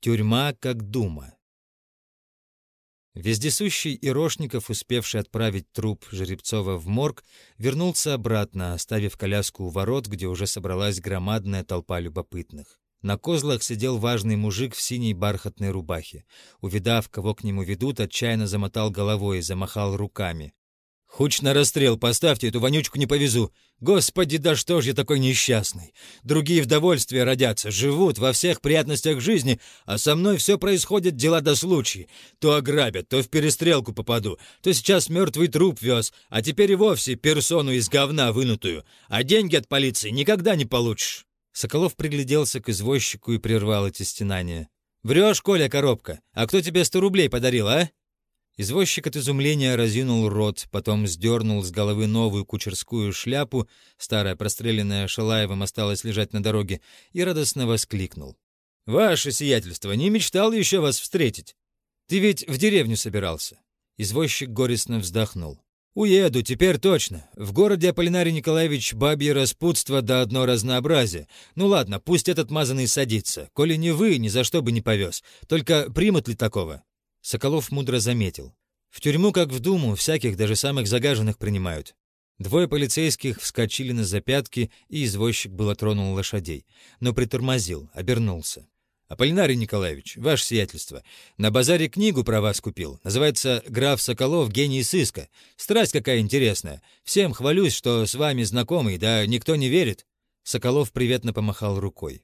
Тюрьма как дума. Вездесущий Ирошников, успевший отправить труп Жеребцова в морг, вернулся обратно, оставив коляску у ворот, где уже собралась громадная толпа любопытных. На козлах сидел важный мужик в синей бархатной рубахе. Увидав, кого к нему ведут, отчаянно замотал головой и замахал руками. Хуч на расстрел поставьте, эту вонючку не повезу. Господи, да что ж я такой несчастный? Другие в довольстве родятся, живут во всех приятностях жизни, а со мной все происходит дела до случая. То ограбят, то в перестрелку попаду, то сейчас мертвый труп вез, а теперь и вовсе персону из говна вынутую. А деньги от полиции никогда не получишь. Соколов пригляделся к извозчику и прервал эти стенания. «Врешь, Коля, коробка? А кто тебе сто рублей подарил, а?» Извозчик от изумления разинул рот, потом сдернул с головы новую кучерскую шляпу, старая простреленная Шалаевым осталась лежать на дороге, и радостно воскликнул. «Ваше сиятельство, не мечтал еще вас встретить? Ты ведь в деревню собирался?» Извозчик горестно вздохнул. «Уеду, теперь точно. В городе Аполлинарий Николаевич бабье распутство да одно разнообразие. Ну ладно, пусть этот мазанный садится. Коли не вы, ни за что бы не повез. Только примут ли такого?» Соколов мудро заметил. В тюрьму, как в Думу, всяких, даже самых загаженных принимают. Двое полицейских вскочили на запятки, и извозчик было тронул лошадей, но притормозил, обернулся. «Аполлинарий Николаевич, ваше сиятельство, на базаре книгу про вас купил. Называется «Граф Соколов. Гений сыска». Страсть какая интересная. Всем хвалюсь, что с вами знакомый, да никто не верит». Соколов приветно помахал рукой.